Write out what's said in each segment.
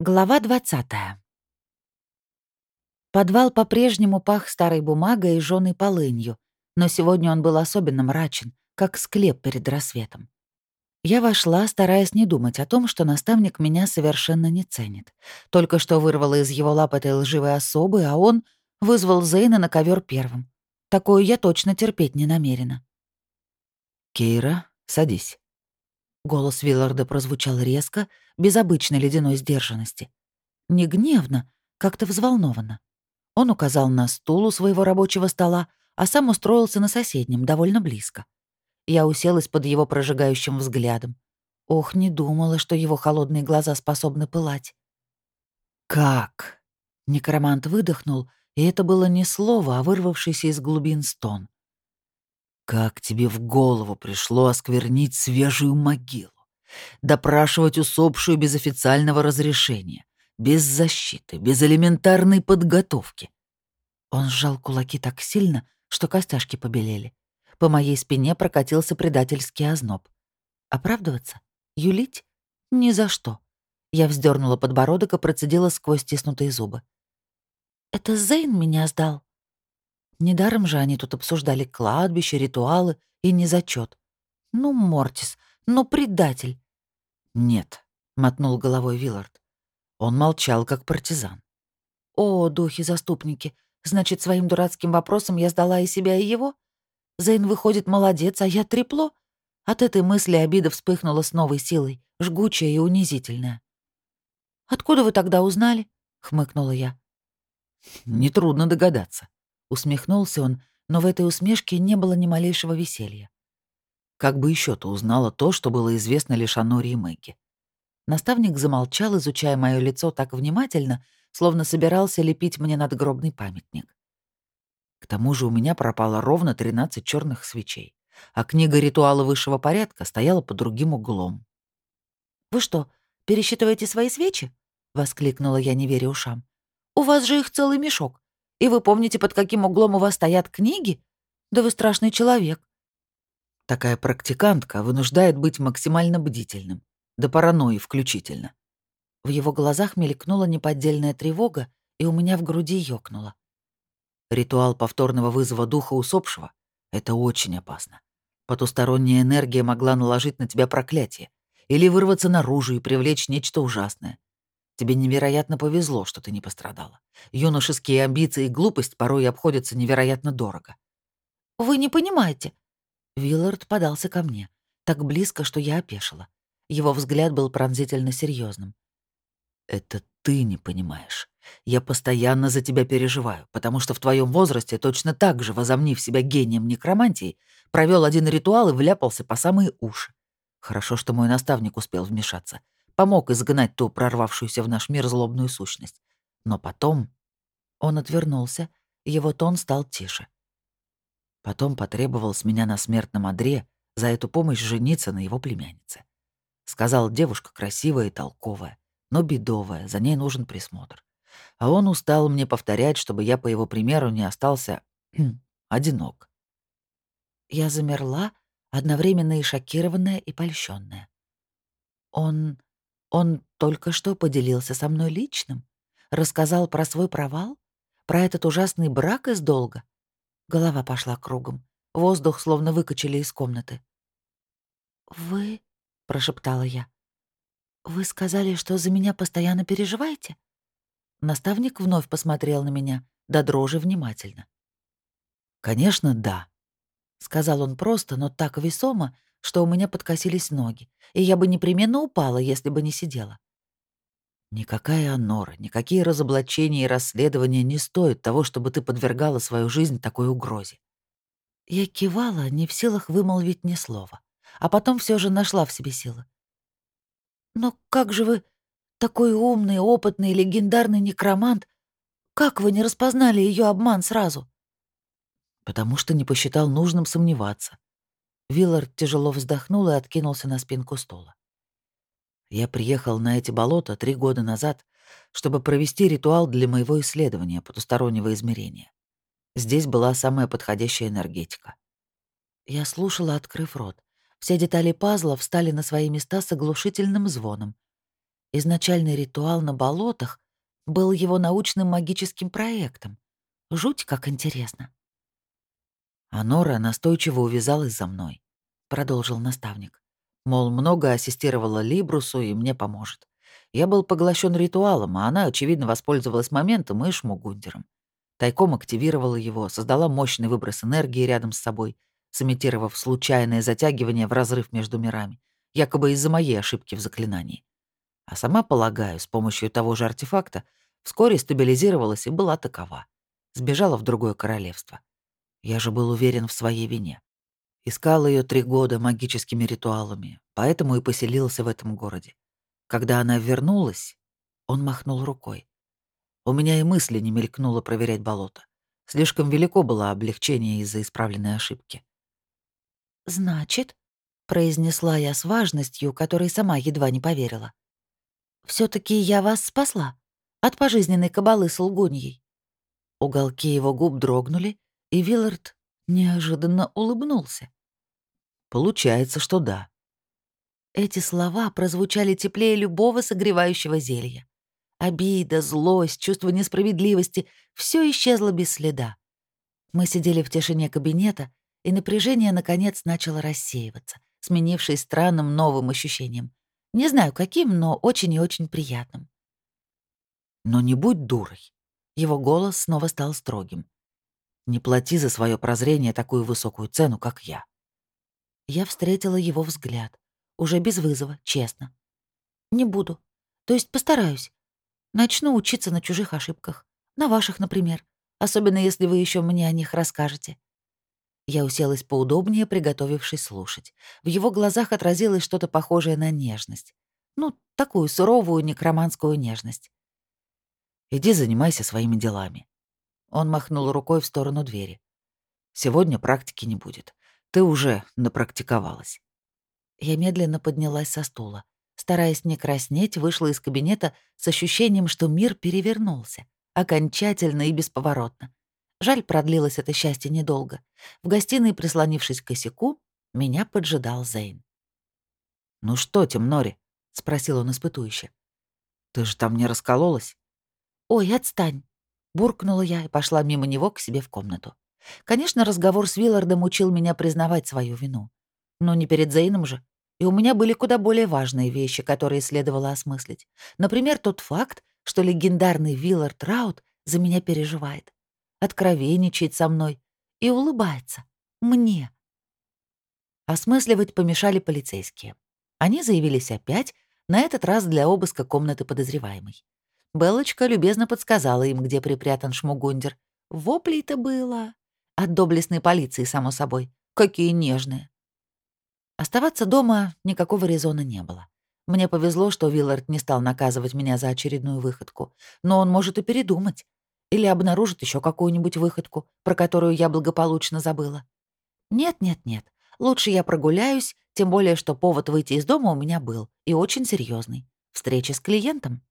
Глава 20 Подвал по-прежнему пах старой бумагой и жжёной полынью, но сегодня он был особенно мрачен, как склеп перед рассветом. Я вошла, стараясь не думать о том, что наставник меня совершенно не ценит. Только что вырвала из его лап этой лживой особы, а он вызвал Зейна на ковер первым. Такое я точно терпеть не намерена. «Кейра, садись». Голос Вилларда прозвучал резко, без обычной ледяной сдержанности. Не гневно, как-то взволнованно. Он указал на стул у своего рабочего стола, а сам устроился на соседнем, довольно близко. Я уселась под его прожигающим взглядом. Ох, не думала, что его холодные глаза способны пылать. «Как?» Некромант выдохнул, и это было не слово, а вырвавшийся из глубин стон. «Как тебе в голову пришло осквернить свежую могилу? Допрашивать усопшую без официального разрешения, без защиты, без элементарной подготовки?» Он сжал кулаки так сильно, что костяшки побелели. По моей спине прокатился предательский озноб. Оправдываться? Юлить? Ни за что. Я вздернула подбородок и процедила сквозь стиснутые зубы. «Это Зейн меня сдал?» Недаром же они тут обсуждали кладбище, ритуалы и незачет. Ну, Мортис, ну, предатель. Нет, мотнул головой Виллард. Он молчал, как партизан. О, духи-заступники, значит, своим дурацким вопросом я сдала и себя, и его? Зейн выходит молодец, а я трепло? От этой мысли обида вспыхнула с новой силой, жгучая и унизительная. «Откуда вы тогда узнали?» — хмыкнула я. «Нетрудно догадаться», Усмехнулся он, но в этой усмешке не было ни малейшего веселья. Как бы еще ты узнала то, что было известно лишь о Норе и Мэгги? Наставник замолчал, изучая мое лицо так внимательно, словно собирался лепить мне надгробный памятник. К тому же у меня пропало ровно 13 черных свечей, а книга ритуала высшего порядка стояла под другим углом. «Вы что, пересчитываете свои свечи?» — воскликнула я, не веря ушам. «У вас же их целый мешок. И вы помните, под каким углом у вас стоят книги? Да вы страшный человек. Такая практикантка вынуждает быть максимально бдительным, до паранойи включительно. В его глазах мелькнула неподдельная тревога, и у меня в груди ёкнуло. Ритуал повторного вызова духа усопшего — это очень опасно. Потусторонняя энергия могла наложить на тебя проклятие или вырваться наружу и привлечь нечто ужасное. Тебе невероятно повезло, что ты не пострадала. Юношеские амбиции и глупость порой обходятся невероятно дорого. «Вы не понимаете». Виллард подался ко мне. Так близко, что я опешила. Его взгляд был пронзительно серьезным. «Это ты не понимаешь. Я постоянно за тебя переживаю, потому что в твоем возрасте, точно так же возомнив себя гением некромантии, провел один ритуал и вляпался по самые уши. Хорошо, что мой наставник успел вмешаться помог изгнать ту прорвавшуюся в наш мир злобную сущность. Но потом он отвернулся, его тон стал тише. Потом потребовал с меня на смертном одре за эту помощь жениться на его племяннице. Сказал, девушка красивая и толковая, но бедовая, за ней нужен присмотр. А он устал мне повторять, чтобы я, по его примеру, не остался одинок. Я замерла, одновременно и шокированная, и польщенная. Он он только что поделился со мной личным, рассказал про свой провал, про этот ужасный брак из долга. Голова пошла кругом, воздух словно выкачали из комнаты. «Вы...» — прошептала я. «Вы сказали, что за меня постоянно переживаете?» Наставник вновь посмотрел на меня, до дрожи внимательно. «Конечно, да», — сказал он просто, но так весомо, что у меня подкосились ноги, и я бы непременно упала, если бы не сидела. Никакая Анора, никакие разоблачения и расследования не стоят того, чтобы ты подвергала свою жизнь такой угрозе. Я кивала, не в силах вымолвить ни слова, а потом все же нашла в себе силы. «Но как же вы, такой умный, опытный, легендарный некромант, как вы не распознали ее обман сразу?» «Потому что не посчитал нужным сомневаться. Виллард тяжело вздохнул и откинулся на спинку стула. «Я приехал на эти болота три года назад, чтобы провести ритуал для моего исследования потустороннего измерения. Здесь была самая подходящая энергетика». Я слушала, открыв рот. Все детали пазла встали на свои места с оглушительным звоном. Изначальный ритуал на болотах был его научным магическим проектом. Жуть как интересно. А Нора настойчиво увязалась за мной, продолжил наставник. Мол, много ассистировала Либрусу и мне поможет. Я был поглощен ритуалом, а она, очевидно, воспользовалась моментом и шмугундером. Тайком активировала его, создала мощный выброс энергии рядом с собой, сымитировав случайное затягивание в разрыв между мирами, якобы из-за моей ошибки в заклинании. А сама, полагаю, с помощью того же артефакта вскоре стабилизировалась и была такова. Сбежала в другое королевство. Я же был уверен в своей вине. Искал ее три года магическими ритуалами, поэтому и поселился в этом городе. Когда она вернулась, он махнул рукой. У меня и мысли не мелькнуло проверять болото. Слишком велико было облегчение из-за исправленной ошибки. «Значит», — произнесла я с важностью, которой сама едва не поверила, все таки я вас спасла от пожизненной кабалы с лгуньей». Уголки его губ дрогнули, и Виллард неожиданно улыбнулся. «Получается, что да». Эти слова прозвучали теплее любого согревающего зелья. Обида, злость, чувство несправедливости — все исчезло без следа. Мы сидели в тишине кабинета, и напряжение, наконец, начало рассеиваться, сменившись странным новым ощущением. Не знаю, каким, но очень и очень приятным. Но не будь дурой. Его голос снова стал строгим. Не плати за свое прозрение такую высокую цену, как я. Я встретила его взгляд. Уже без вызова, честно. Не буду. То есть постараюсь. Начну учиться на чужих ошибках. На ваших, например. Особенно если вы еще мне о них расскажете. Я уселась поудобнее, приготовившись слушать. В его глазах отразилось что-то похожее на нежность. Ну, такую суровую некроманскую нежность. «Иди занимайся своими делами». Он махнул рукой в сторону двери. «Сегодня практики не будет. Ты уже напрактиковалась». Я медленно поднялась со стула. Стараясь не краснеть, вышла из кабинета с ощущением, что мир перевернулся. Окончательно и бесповоротно. Жаль, продлилось это счастье недолго. В гостиной, прислонившись к косяку, меня поджидал Зейн. «Ну что, Темнори?» — спросил он испытующе. «Ты же там не раскололась?» «Ой, отстань!» — буркнула я и пошла мимо него к себе в комнату. Конечно, разговор с Виллардом учил меня признавать свою вину. Но не перед Зейном же. И у меня были куда более важные вещи, которые следовало осмыслить. Например, тот факт, что легендарный Виллард Раут за меня переживает откровенничает со мной и улыбается. Мне. Осмысливать помешали полицейские. Они заявились опять, на этот раз для обыска комнаты подозреваемой. Белочка любезно подсказала им, где припрятан шмугундер. Воплей-то было. От доблестной полиции, само собой. Какие нежные. Оставаться дома никакого резона не было. Мне повезло, что Виллард не стал наказывать меня за очередную выходку. Но он может и передумать. Или обнаружит еще какую-нибудь выходку, про которую я благополучно забыла. Нет-нет-нет, лучше я прогуляюсь, тем более, что повод выйти из дома у меня был, и очень серьезный. Встреча с клиентом.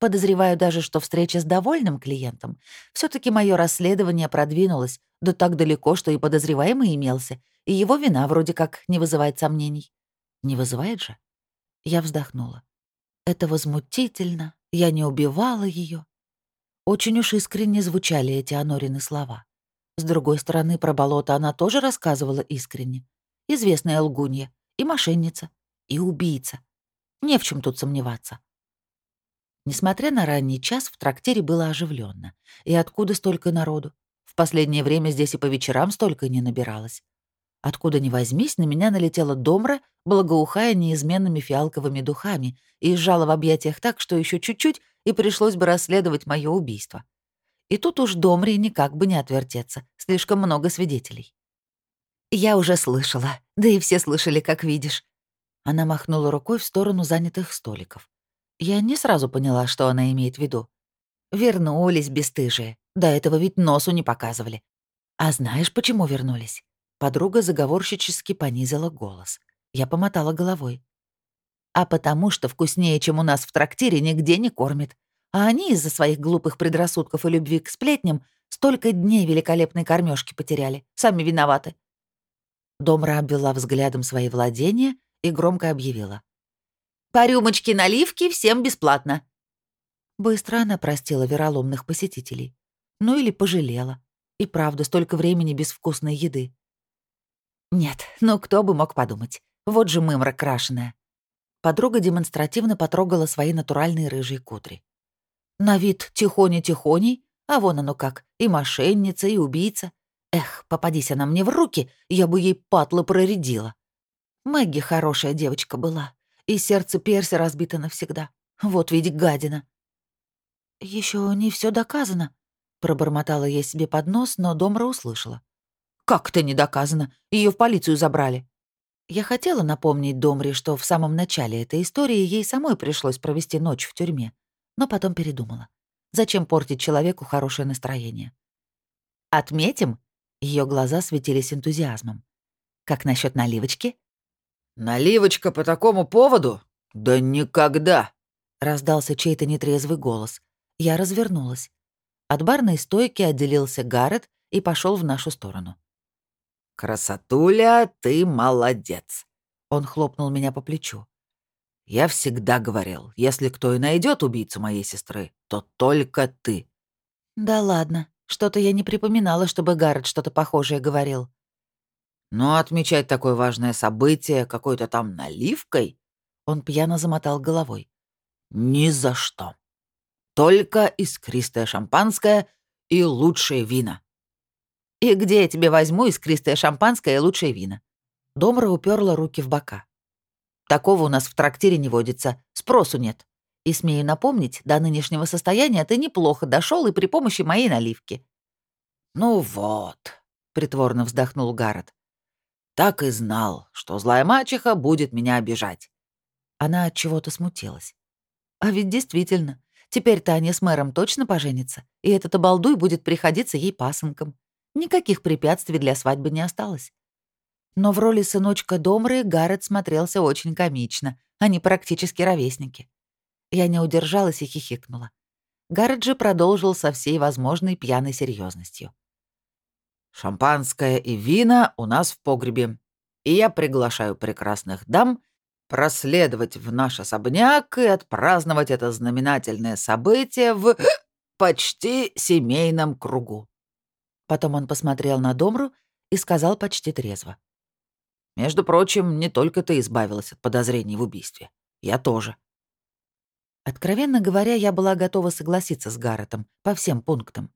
Подозреваю даже, что встреча с довольным клиентом. все таки мое расследование продвинулось, да так далеко, что и подозреваемый имелся, и его вина вроде как не вызывает сомнений. Не вызывает же? Я вздохнула. Это возмутительно, я не убивала ее. Очень уж искренне звучали эти Анорины слова. С другой стороны, про болото она тоже рассказывала искренне. Известная лгунья, и мошенница, и убийца. Не в чем тут сомневаться. Несмотря на ранний час, в трактире было оживленно. И откуда столько народу? В последнее время здесь и по вечерам столько не набиралось. Откуда ни возьмись, на меня налетела домра, благоухая неизменными фиалковыми духами, и сжала в объятиях так, что еще чуть-чуть, и пришлось бы расследовать мое убийство. И тут уж Домри никак бы не отвертеться, слишком много свидетелей. «Я уже слышала, да и все слышали, как видишь». Она махнула рукой в сторону занятых столиков. Я не сразу поняла, что она имеет в виду. Вернулись бесстыжие. До этого ведь носу не показывали. А знаешь, почему вернулись? Подруга заговорщически понизила голос. Я помотала головой а потому что вкуснее, чем у нас в трактире, нигде не кормят. А они из-за своих глупых предрассудков и любви к сплетням столько дней великолепной кормежки потеряли. Сами виноваты. Домра обвела взглядом свои владения и громко объявила. По рюмочке наливки всем бесплатно». Быстро она простила вероломных посетителей. Ну или пожалела. И правда, столько времени без вкусной еды. Нет, ну кто бы мог подумать. Вот же мымра крашеная. Подруга демонстративно потрогала свои натуральные рыжие кудри. На вид тихоня-тихоней, а вон оно как, и мошенница, и убийца. Эх, попадись она мне в руки, я бы ей патлы проредила. Мэгги хорошая девочка была, и сердце Перси разбито навсегда. Вот ведь гадина. Еще не все доказано», — пробормотала я себе под нос, но Домра услышала. «Как это не доказано? Ее в полицию забрали». Я хотела напомнить Домре, что в самом начале этой истории ей самой пришлось провести ночь в тюрьме, но потом передумала. Зачем портить человеку хорошее настроение? «Отметим?» — ее глаза светились энтузиазмом. «Как насчет наливочки?» «Наливочка по такому поводу? Да никогда!» — раздался чей-то нетрезвый голос. Я развернулась. От барной стойки отделился Гаррет и пошел в нашу сторону. «Красотуля, ты молодец!» Он хлопнул меня по плечу. «Я всегда говорил, если кто и найдет убийцу моей сестры, то только ты». «Да ладно, что-то я не припоминала, чтобы Гаррет что-то похожее говорил». «Но отмечать такое важное событие какой-то там наливкой?» Он пьяно замотал головой. «Ни за что». Только искристое шампанское и лучшие вина. И где я тебе возьму искристое шампанское и лучшие вина? Домра уперла руки в бока. Такого у нас в трактире не водится, спросу нет. И смею напомнить, до нынешнего состояния ты неплохо дошел и при помощи моей наливки. Ну вот, притворно вздохнул Гаррет. Так и знал, что злая мачеха будет меня обижать. Она от чего-то смутилась. А ведь действительно, Теперь-то они с мэром точно поженятся, и этот обалдуй будет приходиться ей пасынком. Никаких препятствий для свадьбы не осталось. Но в роли сыночка Домры Гаррет смотрелся очень комично, они практически ровесники. Я не удержалась и хихикнула. Гаррет же продолжил со всей возможной пьяной серьезностью. «Шампанское и вина у нас в погребе, и я приглашаю прекрасных дам проследовать в наш особняк и отпраздновать это знаменательное событие в почти семейном кругу». Потом он посмотрел на Домру и сказал почти трезво. «Между прочим, не только ты избавилась от подозрений в убийстве. Я тоже». Откровенно говоря, я была готова согласиться с Гарретом по всем пунктам.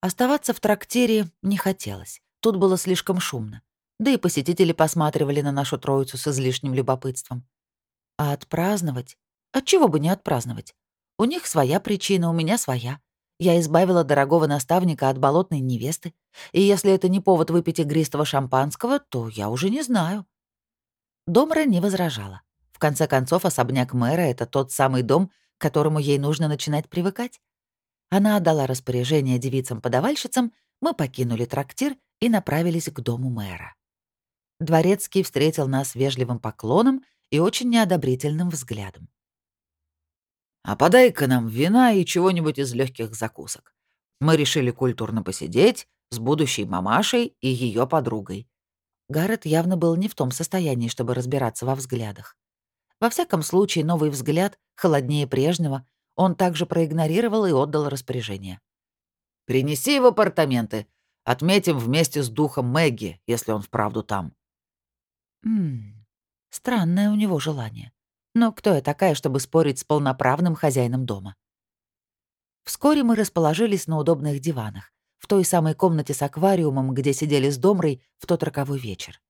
Оставаться в трактире не хотелось. Тут было слишком шумно. Да и посетители посматривали на нашу троицу с излишним любопытством. А отпраздновать? Отчего бы не отпраздновать? У них своя причина, у меня своя. Я избавила дорогого наставника от болотной невесты, и если это не повод выпить игристого шампанского, то я уже не знаю. Домра не возражала. В конце концов, особняк мэра — это тот самый дом, к которому ей нужно начинать привыкать. Она отдала распоряжение девицам-подавальщицам, мы покинули трактир и направились к дому мэра. Дворецкий встретил нас вежливым поклоном и очень неодобрительным взглядом. «А подай-ка нам вина и чего-нибудь из легких закусок. Мы решили культурно посидеть с будущей мамашей и ее подругой». Гаррет явно был не в том состоянии, чтобы разбираться во взглядах. Во всяком случае, новый взгляд, холоднее прежнего, он также проигнорировал и отдал распоряжение. «Принеси в апартаменты. Отметим вместе с духом Мэгги, если он вправду там». Ммм, странное у него желание. Но кто я такая, чтобы спорить с полноправным хозяином дома? Вскоре мы расположились на удобных диванах, в той самой комнате с аквариумом, где сидели с Домрой в тот роковой вечер.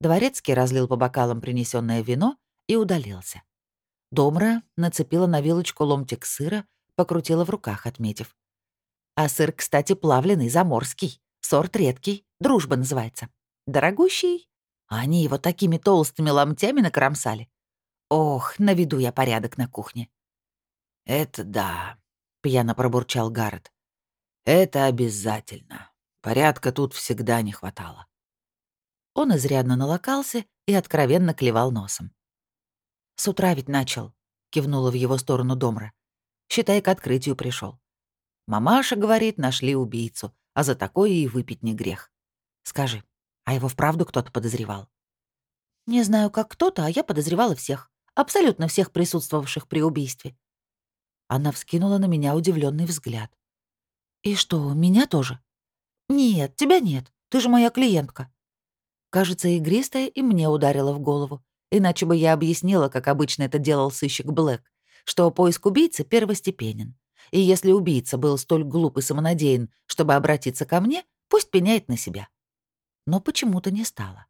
Дворецкий разлил по бокалам принесенное вино и удалился. Домра нацепила на вилочку ломтик сыра, покрутила в руках, отметив. А сыр, кстати, плавленый, заморский. Сорт редкий, дружба называется. Дорогущий, они его такими толстыми ломтями накромсали. Ох, наведу я порядок на кухне. «Это да», — пьяно пробурчал Гаррет. «Это обязательно. Порядка тут всегда не хватало». Он изрядно налокался и откровенно клевал носом. «С утра ведь начал», — кивнула в его сторону Домра. «Считай, к открытию пришел. Мамаша, говорит, нашли убийцу, а за такое и выпить не грех. Скажи, а его вправду кто-то подозревал? Не знаю, как кто-то, а я подозревала всех. абсолютно всех присутствовавших при убийстве. Она вскинула на меня удивленный взгляд. «И что, меня тоже?» «Нет, тебя нет. Ты же моя клиентка». Кажется, игристая и мне ударила в голову. Иначе бы я объяснила, как обычно это делал сыщик Блэк, что поиск убийцы первостепенен. И если убийца был столь глуп и самонадеян, чтобы обратиться ко мне, пусть пеняет на себя. Но почему-то не стало.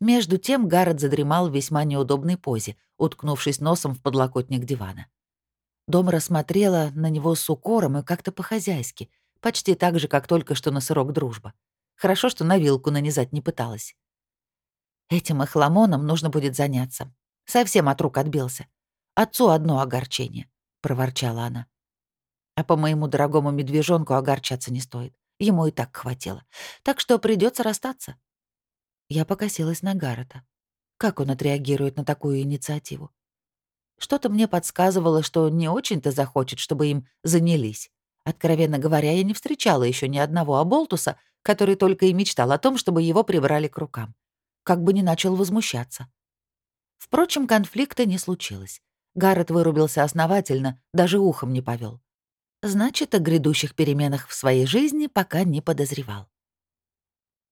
Между тем Гаррет задремал в весьма неудобной позе, уткнувшись носом в подлокотник дивана. Дом рассмотрела на него с укором и как-то по-хозяйски, почти так же, как только что на сырок дружба. Хорошо, что на вилку нанизать не пыталась. Этим охламоном нужно будет заняться. Совсем от рук отбился. Отцу одно огорчение, — проворчала она. А по моему дорогому медвежонку огорчаться не стоит. Ему и так хватило. Так что придется расстаться. Я покосилась на Гаррета. Как он отреагирует на такую инициативу? Что-то мне подсказывало, что не очень-то захочет, чтобы им занялись. Откровенно говоря, я не встречала еще ни одного оболтуса, который только и мечтал о том, чтобы его прибрали к рукам. Как бы ни начал возмущаться. Впрочем, конфликта не случилось. Гаррет вырубился основательно, даже ухом не повел. Значит, о грядущих переменах в своей жизни пока не подозревал.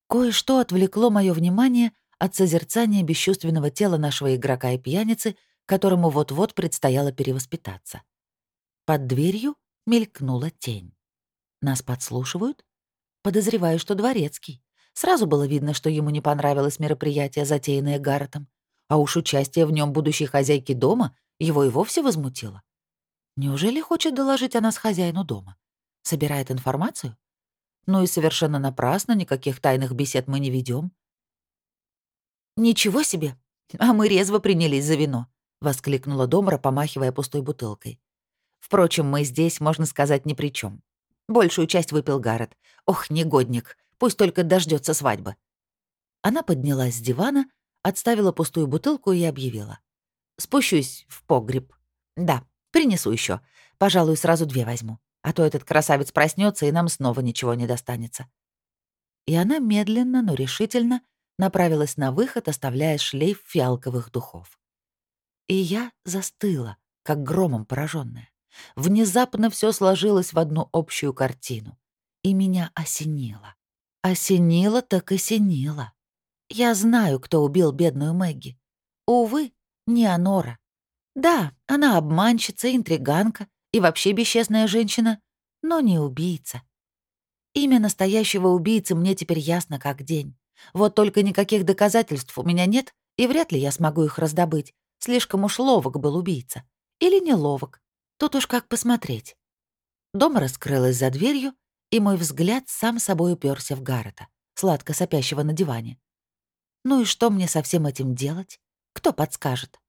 Кое-что отвлекло мое внимание от созерцания бесчувственного тела нашего игрока и пьяницы, которому вот-вот предстояло перевоспитаться. Под дверью мелькнула тень. Нас подслушивают? Подозреваю, что дворецкий. Сразу было видно, что ему не понравилось мероприятие, затеянное Гарретом. А уж участие в нем будущей хозяйки дома его и вовсе возмутило. Неужели хочет доложить о нас хозяину дома? Собирает информацию? Ну и совершенно напрасно, никаких тайных бесед мы не ведем. «Ничего себе! А мы резво принялись за вино», — воскликнула Домра, помахивая пустой бутылкой. Впрочем, мы здесь, можно сказать, ни при чем. Большую часть выпил Гаррет. Ох, негодник, пусть только дождется свадьбы. Она поднялась с дивана, отставила пустую бутылку и объявила. «Спущусь в погреб. Да, принесу еще. Пожалуй, сразу две возьму. А то этот красавец проснется и нам снова ничего не достанется». И она медленно, но решительно направилась на выход, оставляя шлейф фиалковых духов. И я застыла, как громом пораженная. Внезапно все сложилось в одну общую картину. И меня осенило. Осенило так осенило. Я знаю, кто убил бедную Мэгги. Увы, не Анора. Да, она обманщица, интриганка и вообще бесчестная женщина, но не убийца. Имя настоящего убийцы мне теперь ясно как день. Вот только никаких доказательств у меня нет, и вряд ли я смогу их раздобыть. Слишком уж ловок был убийца. Или не ловок. Тут уж как посмотреть. Дом раскрылась за дверью, и мой взгляд сам собой уперся в Гаррета, сладко сопящего на диване. Ну и что мне со всем этим делать? Кто подскажет?